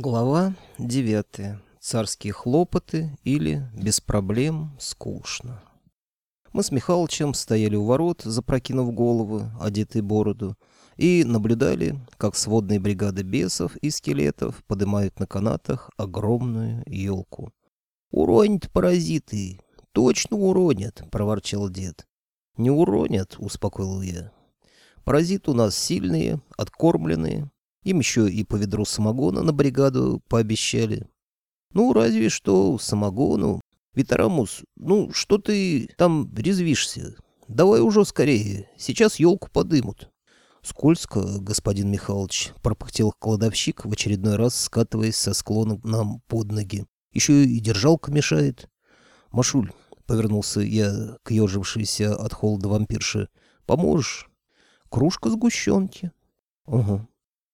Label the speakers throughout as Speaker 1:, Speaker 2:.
Speaker 1: Глава 9. Царские хлопоты или без проблем скучно. Мы с Михалычем стояли у ворот, запрокинув головы, одетые бороду, и наблюдали, как сводные бригады бесов и скелетов поднимают на канатах огромную елку. «Уронят паразиты! Точно уронят!» — проворчал дед. «Не уронят!» — успокоил я. «Паразиты у нас сильные, откормленные, им еще и по ведру самогона на бригаду пообещали. Ну, разве что самогону. Витарамус, ну, что ты там резвишься? Давай уже скорее, сейчас елку подымут. Скользко, господин Михайлович, пропыхтел кладовщик, в очередной раз скатываясь со склона нам под ноги. Еще и держалка мешает. Машуль, повернулся я к ежившейся от холода вампирше, поможешь? Кружка сгущенки. Угу.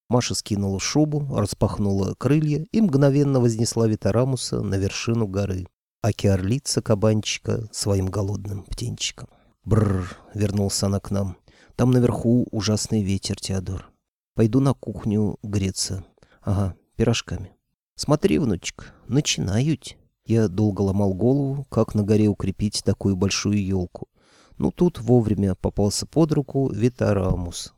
Speaker 1: Маша скинула шубу, распахнула крылья и мгновенно вознесла Витарамуса на вершину горы, аки орлица кабанчика своим голодным птенчиком. Бррр, вернулся она к нам. Там наверху ужасный ветер, Теодор. Пойду на кухню греться. Ага, пирожками. Смотри, внучек, начинают. Я долго ломал голову, как на горе укрепить такую большую елку. Ну, тут вовремя попался под руку Витарамус,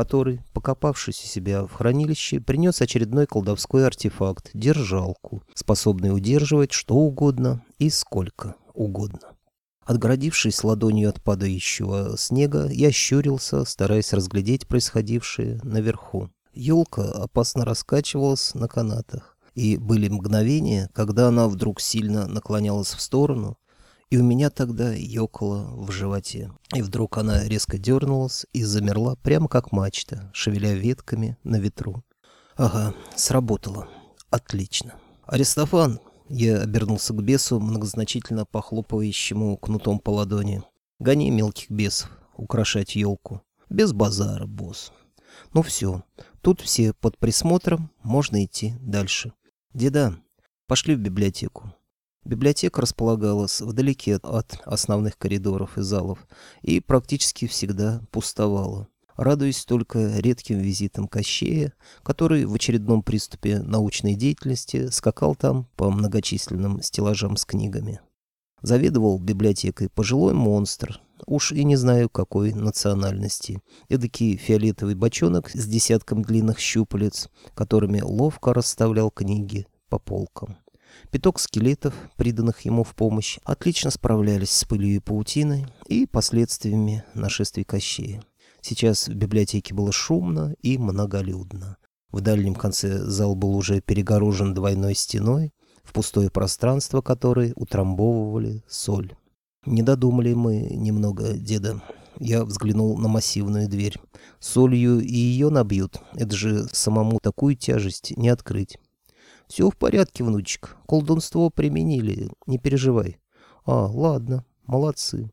Speaker 1: который, покопавшись у себя в хранилище, принес очередной колдовской артефакт — держалку, способный удерживать что угодно и сколько угодно. Отгородившись ладонью от падающего снега, я щурился, стараясь разглядеть происходившее наверху. Елка опасно раскачивалась на канатах, и были мгновения, когда она вдруг сильно наклонялась в сторону, и у меня тогда ёкало в животе. И вдруг она резко дернулась и замерла прямо как мачта, шевеля ветками на ветру. Ага, сработало. Отлично. Аристофан, я обернулся к бесу, многозначительно похлопывающему кнутом по ладони. Гони мелких бесов, украшать елку. Без базара, босс. Ну все, тут все под присмотром, можно идти дальше. Деда, пошли в библиотеку. Библиотека располагалась вдалеке от основных коридоров и залов и практически всегда пустовала, радуясь только редким визитам Кощея, который в очередном приступе научной деятельности скакал там по многочисленным стеллажам с книгами. Заведовал библиотекой пожилой монстр, уж и не знаю какой национальности, эдакий фиолетовый бочонок с десятком длинных щупалец, которыми ловко расставлял книги по полкам. Пяток скелетов, приданных ему в помощь, отлично справлялись с пылью и паутиной и последствиями нашествия Кощея. Сейчас в библиотеке было шумно и многолюдно. В дальнем конце зал был уже перегорожен двойной стеной, в пустое пространство которой утрамбовывали соль. Не додумали мы немного, деда. Я взглянул на массивную дверь. Солью и ее набьют. Это же самому такую тяжесть не открыть. «Все в порядке, внучек. Колдунство применили. Не переживай». «А, ладно. Молодцы».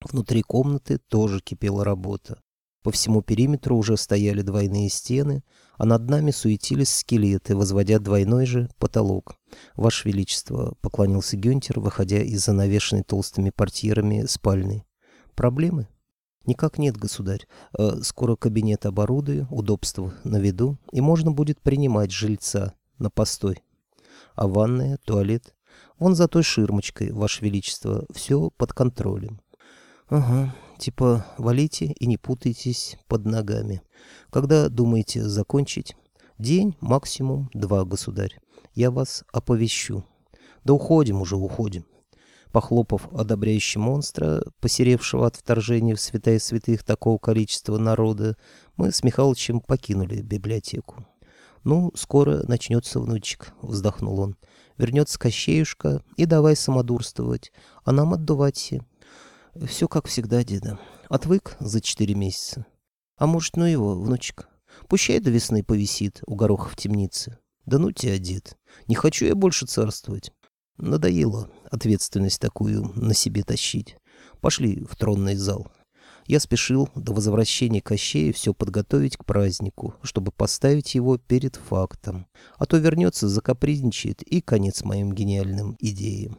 Speaker 1: Внутри комнаты тоже кипела работа. По всему периметру уже стояли двойные стены, а над нами суетились скелеты, возводя двойной же потолок. «Ваше Величество», — поклонился Гюнтер, выходя из занавешенной толстыми портьерами спальни. «Проблемы?» «Никак нет, государь. Э, скоро кабинет оборудую, удобство на виду, и можно будет принимать жильца на постой. А ванная, туалет? Вон за той ширмочкой, Ваше Величество, все под контролем. Ага, типа валите и не путайтесь под ногами. Когда думаете закончить? День, максимум два, государь. Я вас оповещу. Да уходим уже, уходим. Похлопав одобряющий монстра, посеревшего от вторжения в святая святых такого количества народа, мы с Михалычем покинули библиотеку. «Ну, скоро начнется, внучек», — вздохнул он. «Вернется Кощеюшка, и давай самодурствовать, а нам отдувать. Все как всегда, деда. Отвык за четыре месяца. А может, ну его, внучек. Пущай до весны повисит у гороха в темнице. Да ну тебя, дед. Не хочу я больше царствовать. Надоело ответственность такую на себе тащить. Пошли в тронный зал. Я спешил до возвращения Кощея все подготовить к празднику, чтобы поставить его перед фактом. А то вернется, закапризничает и конец моим гениальным идеям.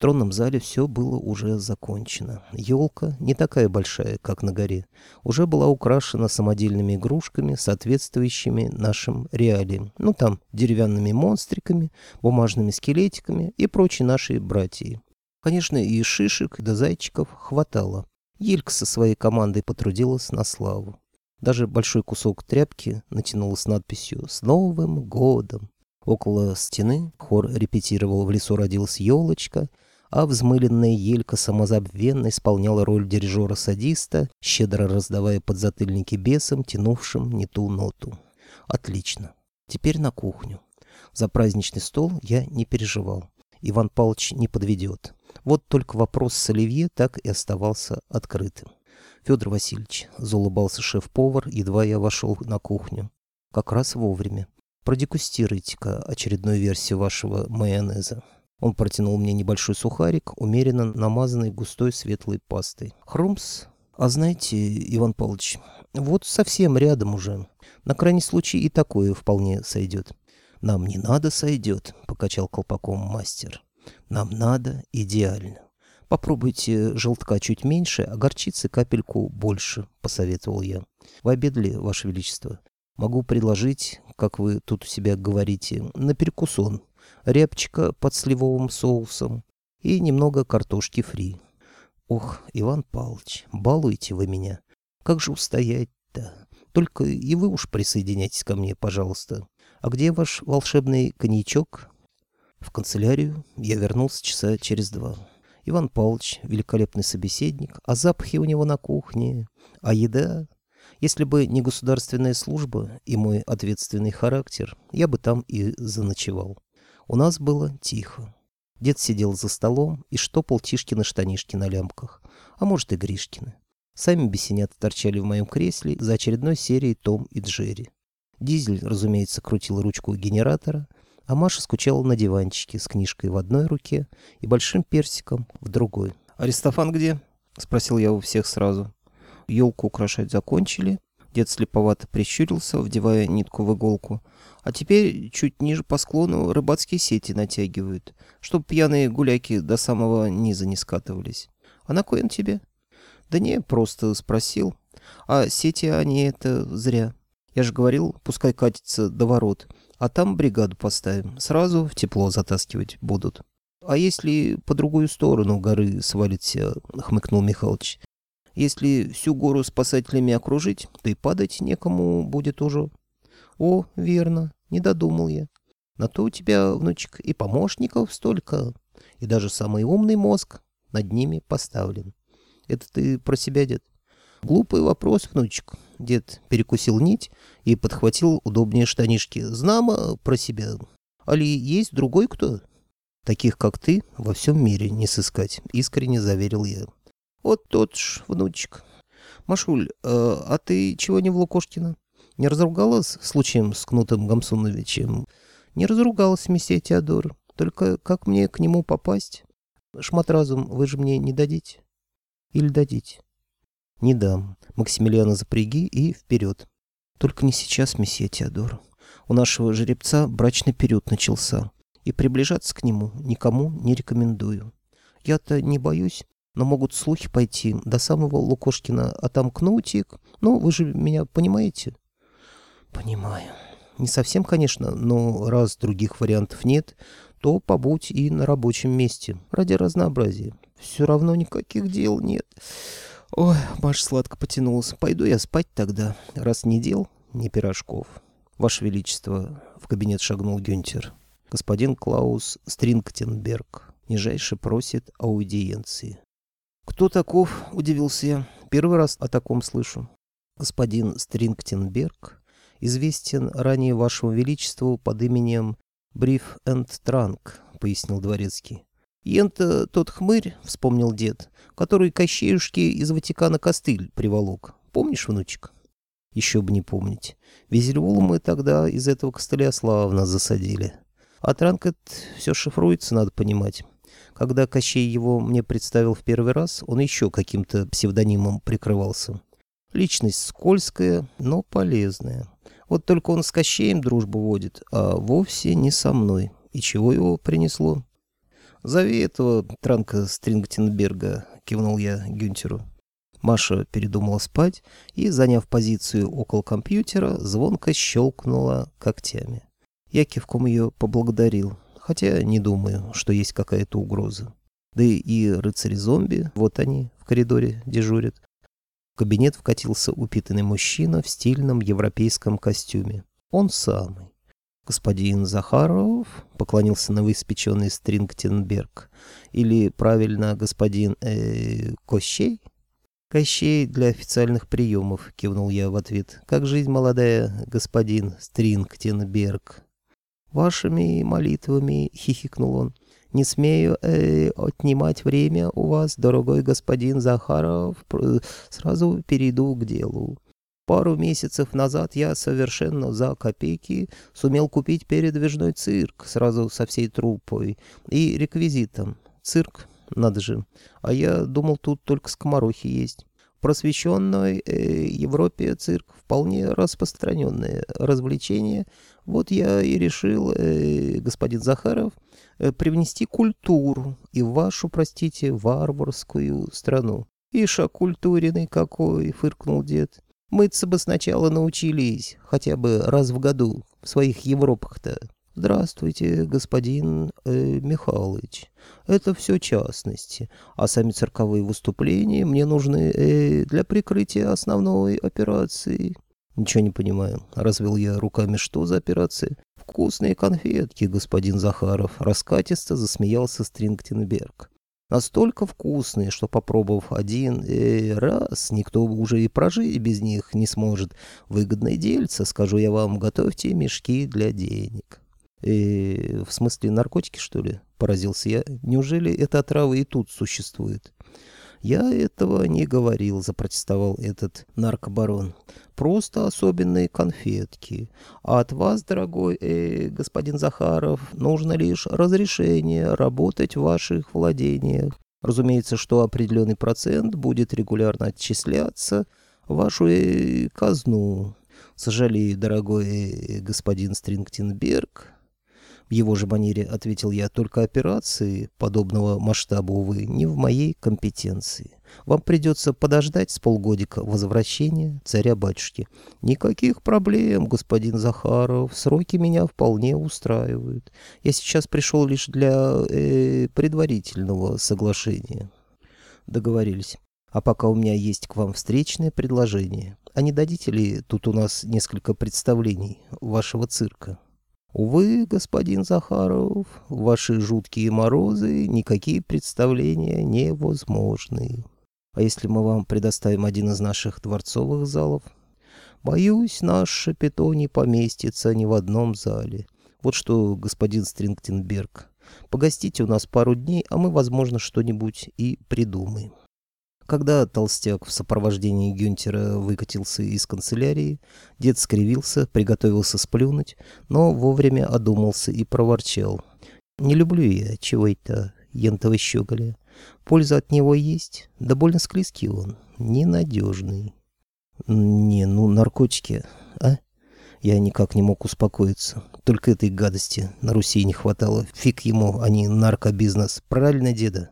Speaker 1: В тронном зале все было уже закончено. Елка, не такая большая, как на горе, уже была украшена самодельными игрушками, соответствующими нашим реалиям. Ну, там, деревянными монстриками, бумажными скелетиками и прочей нашей братьей. Конечно, и шишек, да зайчиков хватало. Елька со своей командой потрудилась на славу. Даже большой кусок тряпки натянула надписью «С Новым годом!». Около стены хор репетировал «В лесу родилась елочка», а взмыленная елька самозабвенно исполняла роль дирижера-садиста, щедро раздавая подзатыльники бесам, тянувшим не ту ноту. Отлично. Теперь на кухню. За праздничный стол я не переживал. Иван Павлович не подведет. Вот только вопрос с Оливье так и оставался открытым. Федор Васильевич, заулыбался шеф-повар, едва я вошел на кухню. Как раз вовремя. Продегустируйте-ка очередную версию вашего майонеза. Он протянул мне небольшой сухарик, умеренно намазанный густой светлой пастой. Хрумс. А знаете, Иван Павлович, вот совсем рядом уже. На крайний случай и такое вполне сойдет. Нам не надо сойдет, покачал колпаком мастер. Нам надо идеально. Попробуйте желтка чуть меньше, а горчицы капельку больше, посоветовал я. Вы обедали, Ваше Величество? Могу предложить, как вы тут у себя говорите, на перекусон репчика под сливовым соусом и немного картошки фри. Ох, Иван Павлович, балуете вы меня. Как же устоять-то? Только и вы уж присоединяйтесь ко мне, пожалуйста. А где ваш волшебный коньячок? В канцелярию я вернулся часа через два. Иван Павлович — великолепный собеседник, а запахи у него на кухне, а еда... Если бы не государственная служба и мой ответственный характер, я бы там и заночевал. У нас было тихо. Дед сидел за столом и штопал Тишкины штанишки на лямках, а может и Гришкины. Сами бесенята торчали в моем кресле за очередной серией «Том и Джерри». Дизель, разумеется, крутил ручку генератора, а Маша скучала на диванчике с книжкой в одной руке и большим персиком в другой. «Аристофан где?» — спросил я у всех сразу. Елку украшать закончили. Дед слеповато прищурился, вдевая нитку в иголку, а теперь чуть ниже по склону рыбацкие сети натягивают, чтоб пьяные гуляки до самого низа не скатывались. А на кой он тебе? Да не, просто спросил. А сети они это зря. Я же говорил, пускай катится до ворот, а там бригаду поставим. Сразу в тепло затаскивать будут. А если по другую сторону горы свалится, хмыкнул Михалыч. Если всю гору спасателями окружить, то и падать некому будет уже. О, верно, не додумал я. На то у тебя, внучек, и помощников столько, и даже самый умный мозг над ними поставлен. Это ты про себя, дед? Глупый вопрос, внучек. Дед перекусил нить и подхватил удобнее штанишки. Знамо про себя. Али есть другой кто? Таких, как ты, во всем мире не сыскать, искренне заверил я. Вот тот ж, внучек. Машуль, э, а ты чего не в Лукошкино? Не разругалась случаем с Кнутом Гамсуновичем? Не разругалась, месье Теодор. Только как мне к нему попасть? Шматразум вы же мне не дадите? Или дадите? Не дам. Максимилиана запряги и вперед. Только не сейчас, месье Теодор. У нашего жеребца брачный период начался, и приближаться к нему никому не рекомендую. Я-то не боюсь, но могут слухи пойти до самого Лукошкина, а там Кнутик. Ну, вы же меня понимаете? Понимаю. Не совсем, конечно, но раз других вариантов нет, то побудь и на рабочем месте, ради разнообразия. Все равно никаких дел нет. Ой, Маш сладко потянулся. Пойду я спать тогда, раз не дел, ни пирожков. Ваше Величество, в кабинет шагнул Гюнтер. Господин Клаус Стрингтенберг нижайше просит аудиенции. «Кто таков?» — удивился я. «Первый раз о таком слышу». «Господин Стрингтенберг известен ранее вашему величеству под именем Бриф энд Транк», — пояснил дворецкий. «Ента тот хмырь», — вспомнил дед, — «который Кощеюшки из Ватикана костыль приволок. Помнишь, внучек?» «Еще бы не помнить. Визельвулу мы тогда из этого костыля славно засадили. А Транк это все шифруется, надо понимать. Когда Кощей его мне представил в первый раз, он еще каким-то псевдонимом прикрывался. Личность скользкая, но полезная. Вот только он с Кощеем дружбу водит, а вовсе не со мной. И чего его принесло? «Зови этого Транка Стрингтенберга», — кивнул я Гюнтеру. Маша передумала спать и, заняв позицию около компьютера, звонко щелкнула когтями. Я кивком ее поблагодарил, хотя не думаю, что есть какая-то угроза. Да и рыцари-зомби, вот они, в коридоре дежурят. В кабинет вкатился упитанный мужчина в стильном европейском костюме. Он самый. «Господин Захаров», — поклонился новоиспеченный Стрингтенберг, или, правильно, господин э, Кощей? «Кощей для официальных приемов», — кивнул я в ответ. «Как жизнь молодая, господин Стрингтенберг?» «Вашими молитвами», — хихикнул он. «Не смею э, отнимать время у вас, дорогой господин Захаров. Сразу перейду к делу. Пару месяцев назад я совершенно за копейки сумел купить передвижной цирк сразу со всей труппой и реквизитом. Цирк, надо же. А я думал, тут только скоморохи есть. Просвещенной э, Европе цирк вполне распространенное развлечение. Вот я и решил, э, господин Захаров, э, привнести культуру и в вашу, простите, варварскую страну. «Ишь, окультуренный какой!» — фыркнул дед. Мыться бы сначала научились, хотя бы раз в году, в своих Европах-то. Здравствуйте, господин э, Михалыч. Это все частности, а сами цирковые выступления мне нужны э, для прикрытия основной операции. Ничего не понимаю. Развел я руками, что за операция? Вкусные конфетки, господин Захаров. Раскатисто засмеялся Стрингтенберг. Настолько вкусные, что, попробовав один э, раз, никто уже и прожить без них не сможет. Выгодное дельце, скажу я вам, готовьте мешки для денег. Э, в смысле наркотики, что ли? Поразился я. Неужели эта отрава и тут существует? «Я этого не говорил», — запротестовал этот наркобарон. «Просто особенные конфетки. А от вас, дорогой э, господин Захаров, нужно лишь разрешение работать в ваших владениях. Разумеется, что определенный процент будет регулярно отчисляться в вашу э, казну. Сожалею, дорогой э, господин Стрингтенберг, в его же манере ответил я, только операции подобного масштаба, увы, не в моей компетенции. Вам придется подождать с полгодика возвращения царя-батюшки. Никаких проблем, господин Захаров, сроки меня вполне устраивают. Я сейчас пришел лишь для э, предварительного соглашения. Договорились. А пока у меня есть к вам встречное предложение. А не дадите ли тут у нас несколько представлений вашего цирка? Увы, господин Захаров, ваши жуткие морозы никакие представления невозможны. А если мы вам предоставим один из наших дворцовых залов? Боюсь, наш шапито не поместится ни в одном зале. Вот что, господин Стрингтенберг, погостите у нас пару дней, а мы, возможно, что-нибудь и придумаем. Когда толстяк в сопровождении Гюнтера выкатился из канцелярии, дед скривился, приготовился сплюнуть, но вовремя одумался и проворчал. «Не люблю я чего это ентого щеголя. Польза от него есть, да больно склизкий он, ненадежный». «Не, ну наркотики, а?» Я никак не мог успокоиться. Только этой гадости на Руси не хватало. Фиг ему, а не наркобизнес. Правильно, деда?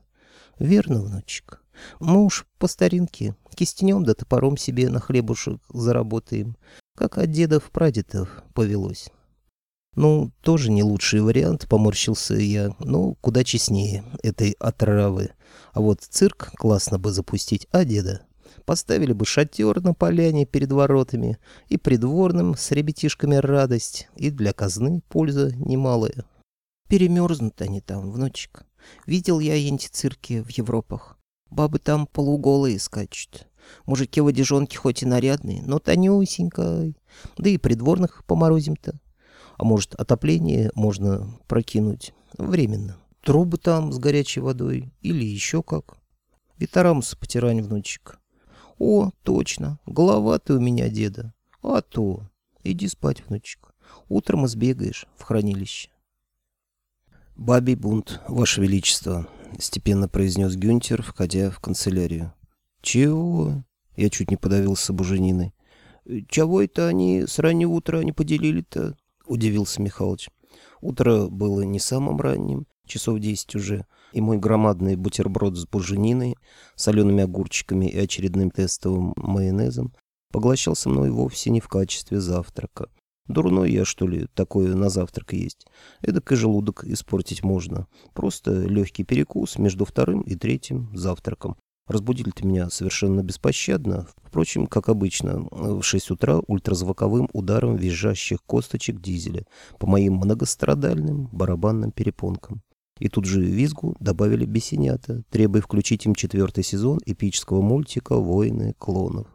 Speaker 1: Верно, внучек. Мы уж по старинке кистенем да топором себе на хлебушек заработаем, как от дедов-прадедов повелось. Ну, тоже не лучший вариант, поморщился я, ну, куда честнее этой отравы. А вот цирк классно бы запустить, а деда? Поставили бы шатер на поляне перед воротами, и придворным с ребятишками радость, и для казны польза немалая. Перемерзнут они там, внучек. Видел я эти цирки в Европах. Бабы там полуголые скачут. Мужики в одежонке хоть и нарядные, но тонюсенькой. Да и придворных поморозим-то. А может, отопление можно прокинуть временно. Трубы там с горячей водой или еще как. Витарамус потирань, внучек. О, точно, голова ты у меня, деда. А то. Иди спать, внучек. Утром избегаешь в хранилище. Бабий бунт, ваше величество. — степенно произнес Гюнтер, входя в канцелярию. «Чего?» — я чуть не подавился бужениной. «Чего это они с раннего утра не поделили-то?» — удивился Михалыч. Утро было не самым ранним, часов десять уже, и мой громадный бутерброд с бужениной, солеными огурчиками и очередным тестовым майонезом поглощался мной вовсе не в качестве завтрака. Дурной я, что ли, такое на завтрак есть? Эдак и желудок испортить можно. Просто легкий перекус между вторым и третьим завтраком. Разбудили-то меня совершенно беспощадно. Впрочем, как обычно, в 6 утра ультразвуковым ударом визжащих косточек дизеля по моим многострадальным барабанным перепонкам. И тут же визгу добавили бесенята, требуя включить им четвертый сезон эпического мультика «Воины клонов».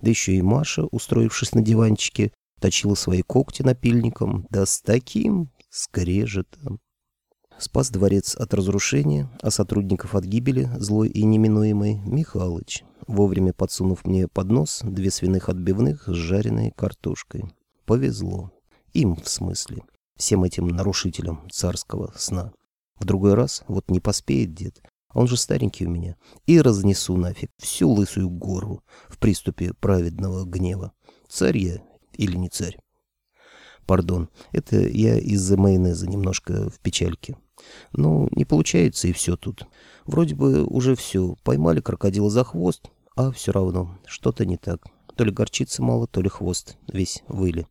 Speaker 1: Да еще и Маша, устроившись на диванчике, точила свои когти напильником, да с таким скрежетом. Спас дворец от разрушения, а сотрудников от гибели, злой и неминуемой, Михалыч, вовремя подсунув мне под нос две свиных отбивных с жареной картошкой. Повезло. Им, в смысле. Всем этим нарушителям царского сна. В другой раз вот не поспеет дед, он же старенький у меня, и разнесу нафиг всю лысую гору в приступе праведного гнева. Царь я или не царь? Пардон, это я из-за майонеза немножко в печальке. Ну, не получается и все тут. Вроде бы уже все, поймали крокодила за хвост, а все равно что-то не так. То ли горчицы мало, то ли хвост весь выли.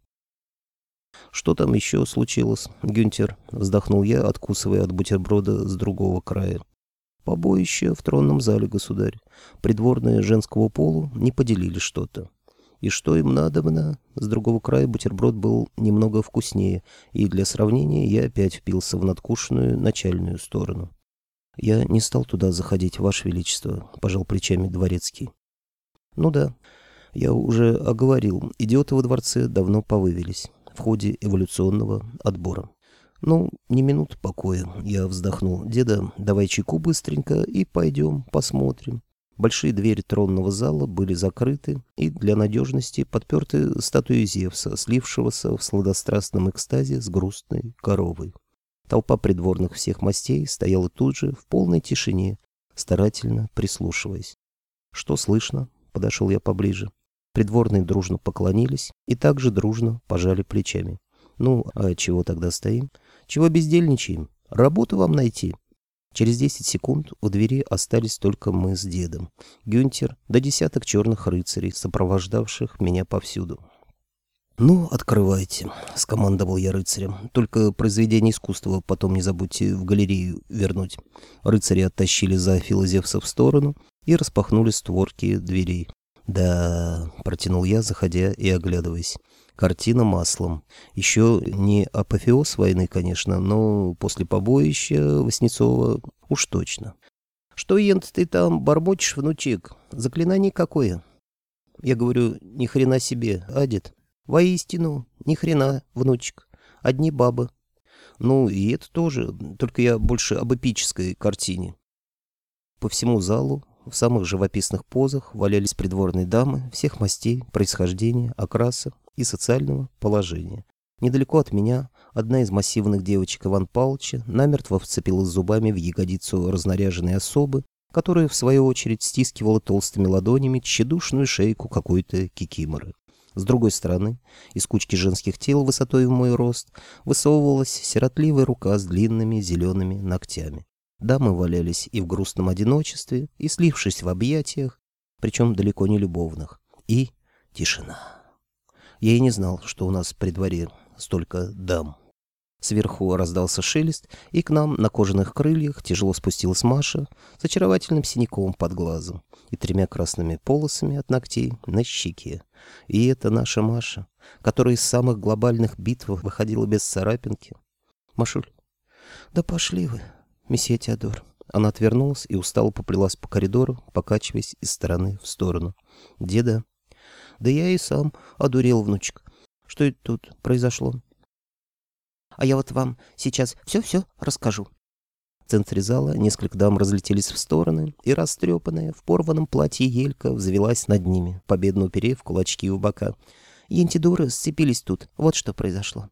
Speaker 1: «Что там еще случилось, Гюнтер?» — вздохнул я, откусывая от бутерброда с другого края. «Побоище в тронном зале, государь. Придворные женского полу не поделили что-то. И что им надобно? С другого края бутерброд был немного вкуснее, и для сравнения я опять впился в надкушенную начальную сторону. «Я не стал туда заходить, Ваше Величество», — пожал плечами дворецкий. «Ну да, я уже оговорил, идиоты во дворце давно повывелись в ходе эволюционного отбора. Ну, не минут покоя, я вздохнул. Деда, давай чайку быстренько и пойдем посмотрим. Большие двери тронного зала были закрыты и для надежности подперты статуей Зевса, слившегося в сладострастном экстазе с грустной коровой. Толпа придворных всех мастей стояла тут же, в полной тишине, старательно прислушиваясь. «Что слышно?» — подошел я поближе. Придворные дружно поклонились и также дружно пожали плечами. «Ну, а чего тогда стоим? Чего бездельничаем? Работу вам найти!» Через десять секунд у двери остались только мы с дедом, Гюнтер да десяток черных рыцарей, сопровождавших меня повсюду. «Ну, открывайте», — скомандовал я рыцарям. «Только произведение искусства потом не забудьте в галерею вернуть». Рыцари оттащили за Филозевса в сторону и распахнули створки дверей. «Да», — протянул я, заходя и оглядываясь. Картина маслом. Еще не апофеоз войны, конечно, но после побоища Васнецова уж точно. «Что, Ент, ты там бормочешь, внучек? Заклинание какое?» Я говорю, ни хрена себе, Адит. Воистину, ни хрена, внучек. Одни бабы. Ну, и это тоже, только я больше об эпической картине. По всему залу в самых живописных позах валялись придворные дамы всех мастей, происхождения, окраса и социального положения. Недалеко от меня одна из массивных девочек Иван Павловича намертво вцепилась зубами в ягодицу разнаряженной особы, которая, в свою очередь, стискивала толстыми ладонями тщедушную шейку какой-то кикиморы. С другой стороны, из кучки женских тел высотой в мой рост высовывалась сиротливая рука с длинными зелеными ногтями. Дамы валялись и в грустном одиночестве, и слившись в объятиях, причем далеко не любовных. И тишина. Я и не знал, что у нас при дворе столько дам. Сверху раздался шелест, и к нам на кожаных крыльях тяжело спустилась Маша с очаровательным синяком под глазом и тремя красными полосами от ногтей на щеке. И это наша Маша, которая из самых глобальных битв выходила без царапинки. Машуль, да пошли вы, месье Теодор. Она отвернулась и устало поплелась по коридору, покачиваясь из стороны в сторону. Деда. Да я и сам одурел, внучек. Что это тут произошло? А я вот вам сейчас все-все расскажу. В центре зала несколько дам разлетелись в стороны, и растрепанная в порванном платье Елька взвелась над ними, победно уперев кулачки в бока. Ентидуры сцепились тут. Вот что произошло.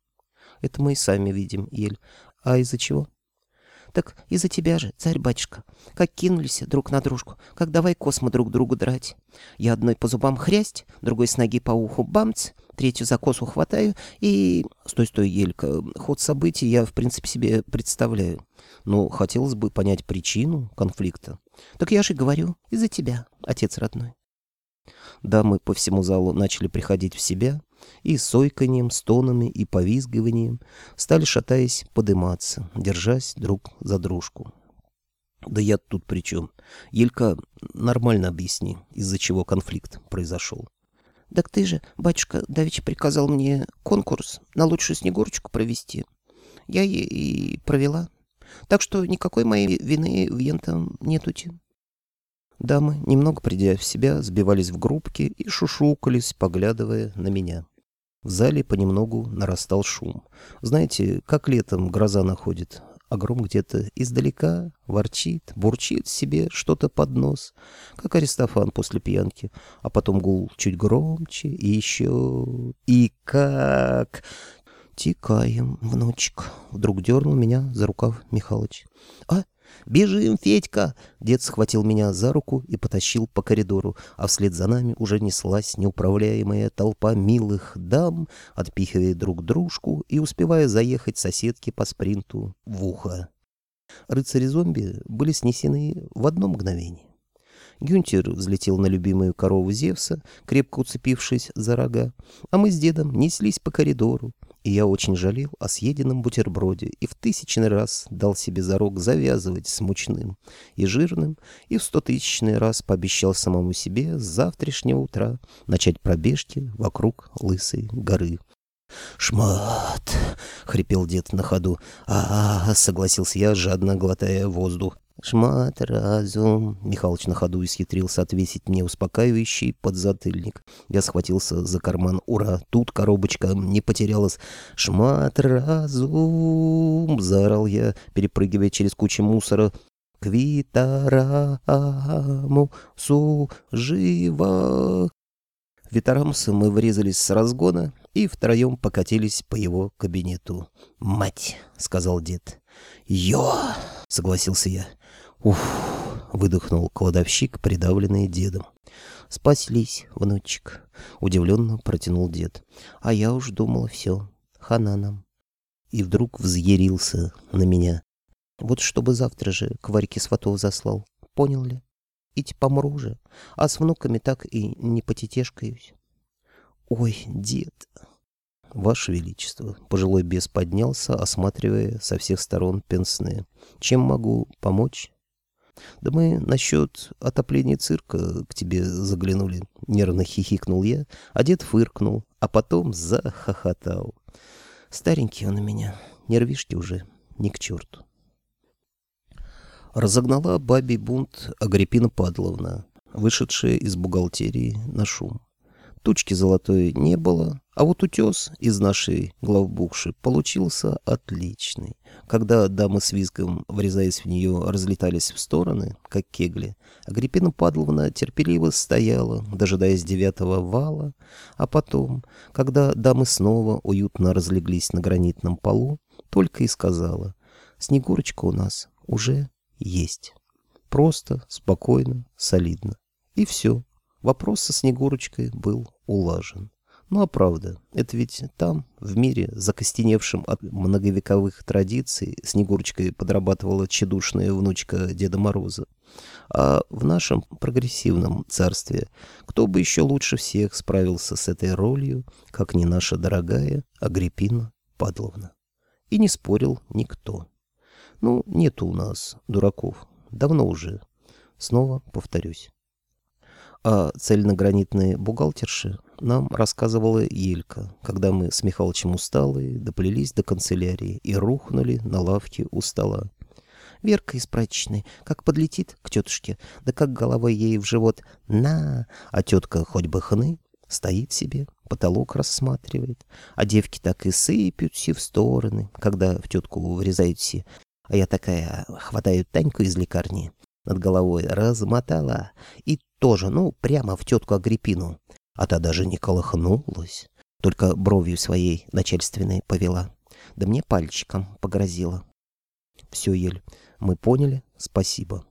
Speaker 1: Это мы и сами видим, Ель. А из-за чего? Так из-за тебя же, царь-батюшка. Как кинулись друг на дружку, как давай космо друг другу драть. Я одной по зубам хрясть, другой с ноги по уху бамц, третью закосу хватаю и... Стой, стой, Елька, ход событий я, в принципе, себе представляю. Но хотелось бы понять причину конфликта. Так я же говорю, из-за тебя, отец родной. Дамы по всему залу начали приходить в себя и с ойканьем, стонами и повизгиванием стали, шатаясь, подыматься, держась друг за дружку. Да я тут при чем? Елька, нормально объясни, из-за чего конфликт произошел.
Speaker 2: Так ты же, батюшка, давеча приказал мне конкурс на лучшую снегурочку провести. Я и провела. Так что никакой моей вины в ентом нетути.
Speaker 1: Дамы, немного придя в себя, сбивались в группки и шушукались, поглядывая на меня. В зале понемногу нарастал шум. Знаете, как летом гроза находит, а гром где-то издалека ворчит, бурчит себе что-то под нос, как Аристофан после пьянки, а потом гул чуть громче и еще... И как... «Тикаем, внучек», — вдруг дернул меня за рукав Михалыч. «А, «Бежим, Федька!» Дед схватил меня за руку и потащил по коридору, а вслед за нами уже неслась неуправляемая толпа милых дам, отпихивая друг дружку и успевая заехать соседке по спринту в ухо. Рыцари-зомби были снесены в одно мгновение. Гюнтер взлетел на любимую корову Зевса, крепко уцепившись за рога, а мы с дедом неслись по коридору, и я очень жалел о съеденном бутерброде и в тысячный раз дал себе зарок завязывать с мучным и жирным, и в стотысячный раз пообещал самому себе с завтрашнего утра начать пробежки вокруг Лысой горы. «Шмат!» — хрипел дед на ходу. «А-а-а!» — согласился я, жадно глотая воздух. «Шмат, разум!» — Михалыч на ходу исхитрился отвесить мне успокаивающий подзатыльник. Я схватился за карман. «Ура! Тут коробочка не потерялась!» «Шмат, разум!» — заорал я, перепрыгивая через кучу мусора. «Квитараму сужива!» Витарамуса мы врезались с разгона и втроем покатились по его кабинету. «Мать!» — сказал дед. «Йо!» — согласился я. «Уф!» — выдохнул кладовщик, придавленный дедом. «Спаслись, внучек!» — удивленно протянул дед. «А я уж думала, все, хана нам!» И вдруг взъярился на меня. «Вот чтобы завтра же к Варьке сватов заслал, понял ли? Ить помру же, а с внуками так и не потетешкаюсь». «Ой, дед!» «Ваше Величество!» — пожилой бес поднялся, осматривая со всех сторон пенсны. «Чем могу помочь?» «Да мы насчет отопления цирка к тебе заглянули», — нервно хихикнул я, а дед фыркнул, а потом захохотал. «Старенький он у меня, нервишки уже, ни к черту». Разогнала бабий бунт Агриппина Падловна, вышедшая из бухгалтерии на шум. Тучки золотой не было, а вот утес из нашей главбухши получился отличный. Когда дамы с визгом, врезаясь в нее, разлетались в стороны, как кегли, Агриппина Падловна терпеливо стояла, дожидаясь девятого вала, а потом, когда дамы снова уютно разлеглись на гранитном полу, только и сказала «Снегурочка у нас уже есть». Просто, спокойно, солидно. И все. Вопрос со Снегурочкой был улажен. Ну а правда, это ведь там, в мире, закостеневшем от многовековых традиций, Снегурочкой подрабатывала тщедушная внучка Деда Мороза. А в нашем прогрессивном царстве кто бы еще лучше всех справился с этой ролью, как не наша дорогая Агриппина Падловна. И не спорил никто. Ну, нету у нас дураков. Давно уже. Снова повторюсь. А цельногранитные бухгалтерши нам рассказывала Елька, когда мы с Михалычем усталые доплелись до канцелярии и рухнули на лавке у стола. Верка из прачечной, как подлетит к тетушке, да как головой ей в живот «на!», а тетка хоть бы хны, стоит себе, потолок рассматривает, а девки так и сыпют все в стороны, когда в тетку врезают все. А я такая хватаю Таньку из лекарни, над головой размотала и тоже, ну, прямо в тетку Агриппину. А та даже не колыхнулась, только бровью своей начальственной повела. Да мне пальчиком погрозила. Все, Ель, мы поняли, спасибо.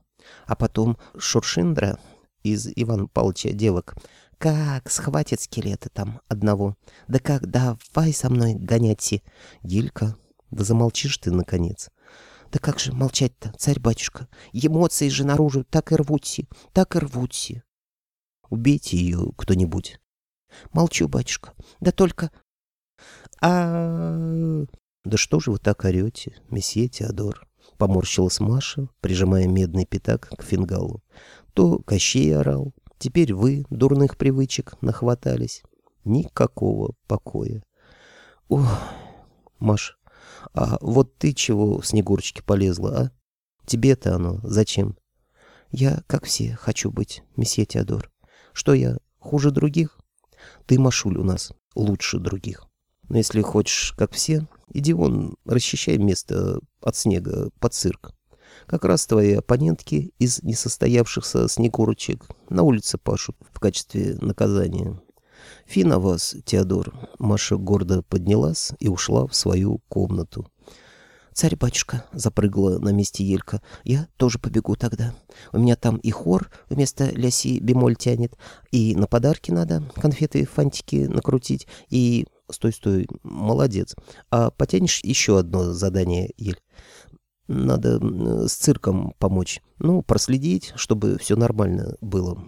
Speaker 1: А потом Шуршиндра из Иван Павловича девок
Speaker 2: как схватит скелета там одного. Да как, давай со мной гонять
Speaker 1: Гилька, да замолчишь ты, наконец.
Speaker 2: Да как же молчать-то, царь-батюшка? Эмоции же наружу так и рвутся, так и рвутся.
Speaker 1: Убейте ее кто-нибудь.
Speaker 2: Молчу, батюшка. Да только...
Speaker 1: а Да что же вы так орете, месье Теодор? Поморщилась Маша, прижимая медный пятак к фингалу. То Кощей орал, теперь вы дурных привычек нахватались. Никакого покоя. Ох, Маша, а вот ты чего в Снегурочке полезла, а? Тебе-то оно зачем?
Speaker 2: Я, как все, хочу быть, месье Теодор. Что я, хуже других?
Speaker 1: Ты, Машуль, у нас лучше других. Но если хочешь, как все, иди вон, расчищай место от снега под цирк. Как раз твои оппонентки из несостоявшихся снегурочек на улице пашут в качестве наказания. Фина вас, Теодор. Маша гордо поднялась и ушла в свою комнату.
Speaker 2: «Царь-батюшка», — запрыгала на месте Елька, — «я тоже побегу тогда. У меня там и хор вместо ляси бемоль тянет, и на подарки надо конфеты, фантики накрутить, и...»
Speaker 1: «Стой, стой, молодец. А потянешь еще одно задание, Ель?» «Надо с цирком помочь. Ну, проследить, чтобы все нормально было.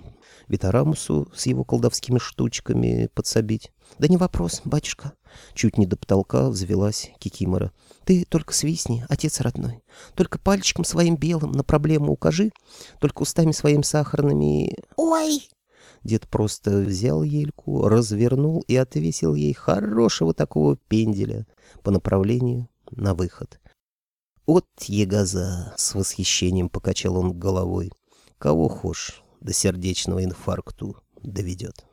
Speaker 1: Витарамусу с его колдовскими штучками подсобить.
Speaker 2: «Да не вопрос, батюшка».
Speaker 1: Чуть не до потолка взвелась Кикимора.
Speaker 2: «Ты только свистни, отец родной. Только пальчиком своим белым на проблему укажи, только устами своим сахарными...»
Speaker 3: «Ой!»
Speaker 1: Дед просто взял ельку, развернул и отвесил ей хорошего такого пенделя по направлению на выход. «От егоза!» — с восхищением покачал он головой. «Кого хошь, до сердечного инфаркту доведет».